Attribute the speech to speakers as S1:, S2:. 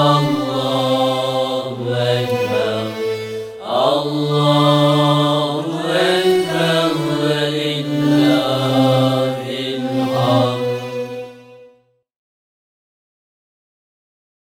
S1: الله أكبر. الله أكبر. إلا بالحق